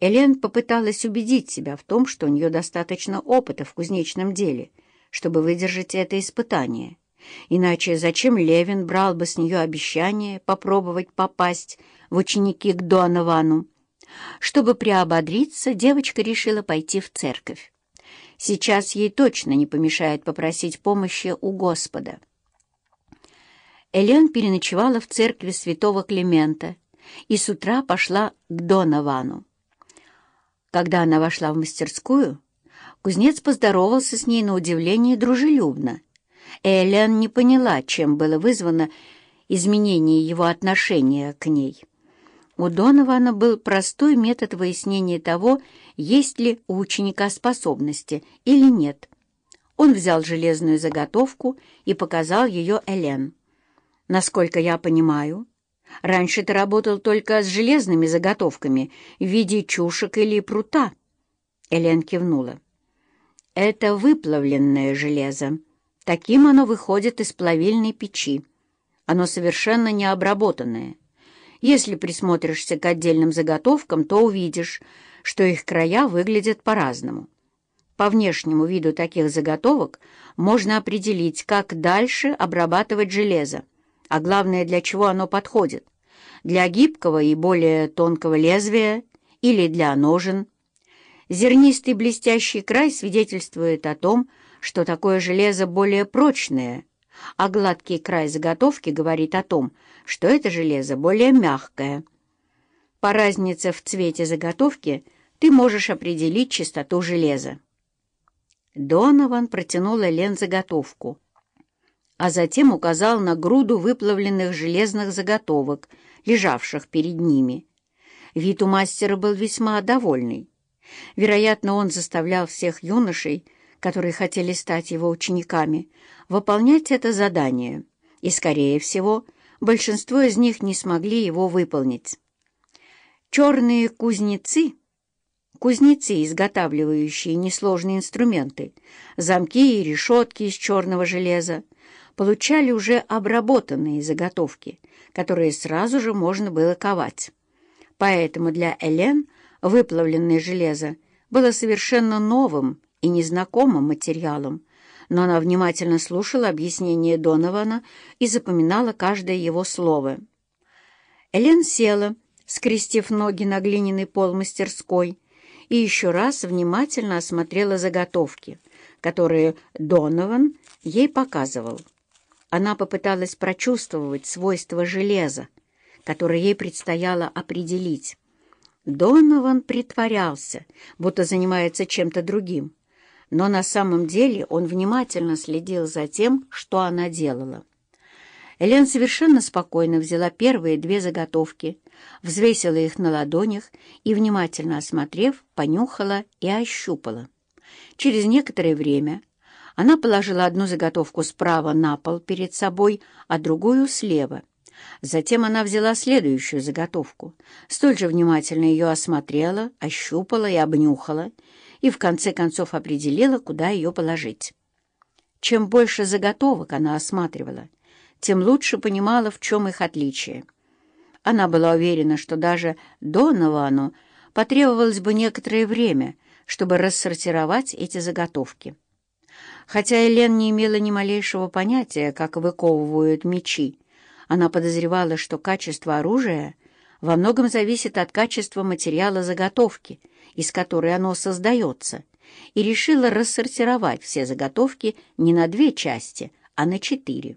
Элен попыталась убедить себя в том, что у нее достаточно опыта в кузнечном деле, чтобы выдержать это испытание. Иначе зачем Левин брал бы с нее обещание попробовать попасть в ученики к Доновану? Чтобы приободриться, девочка решила пойти в церковь. Сейчас ей точно не помешает попросить помощи у Господа. Элен переночевала в церкви святого Климента и с утра пошла к Доновану. Когда она вошла в мастерскую, кузнец поздоровался с ней на удивление дружелюбно. Элен не поняла, чем было вызвано изменение его отношения к ней. У Донована был простой метод выяснения того, есть ли у ученика способности или нет. Он взял железную заготовку и показал ее Элен. «Насколько я понимаю, раньше ты работал только с железными заготовками в виде чушек или прута». Элен кивнула. «Это выплавленное железо. Таким оно выходит из плавильной печи. Оно совершенно необработанное. Если присмотришься к отдельным заготовкам, то увидишь, что их края выглядят по-разному. По внешнему виду таких заготовок можно определить, как дальше обрабатывать железо, а главное, для чего оно подходит. Для гибкого и более тонкого лезвия или для ножен. Зернистый блестящий край свидетельствует о том, что такое железо более прочное, а гладкий край заготовки говорит о том, что это железо более мягкое. По разнице в цвете заготовки ты можешь определить чистоту железа. Донован протянул Элен заготовку, а затем указал на груду выплавленных железных заготовок, лежавших перед ними. Вид у мастера был весьма довольный. Вероятно, он заставлял всех юношей, которые хотели стать его учениками, выполнять это задание, и, скорее всего, большинство из них не смогли его выполнить. Черные кузнецы, кузнецы, изготавливающие несложные инструменты, замки и решетки из черного железа, получали уже обработанные заготовки, которые сразу же можно было ковать. Поэтому для Элен выплавленное железо было совершенно новым и незнакомым материалом, но она внимательно слушала объяснение Донована и запоминала каждое его слово. Элен села, скрестив ноги на глиняный пол мастерской, и еще раз внимательно осмотрела заготовки, которые Донован ей показывал. Она попыталась прочувствовать свойства железа, которое ей предстояло определить. Донован притворялся, будто занимается чем-то другим, но на самом деле он внимательно следил за тем, что она делала. Элен совершенно спокойно взяла первые две заготовки, взвесила их на ладонях и, внимательно осмотрев, понюхала и ощупала. Через некоторое время она положила одну заготовку справа на пол перед собой, а другую слева. Затем она взяла следующую заготовку, столь же внимательно ее осмотрела, ощупала и обнюхала, и в конце концов определила, куда ее положить. Чем больше заготовок она осматривала, тем лучше понимала, в чем их отличие. Она была уверена, что даже Доновану потребовалось бы некоторое время, чтобы рассортировать эти заготовки. Хотя Элен не имела ни малейшего понятия, как выковывают мечи, она подозревала, что качество оружия во многом зависит от качества материала заготовки — из которой оно создается, и решила рассортировать все заготовки не на две части, а на четыре.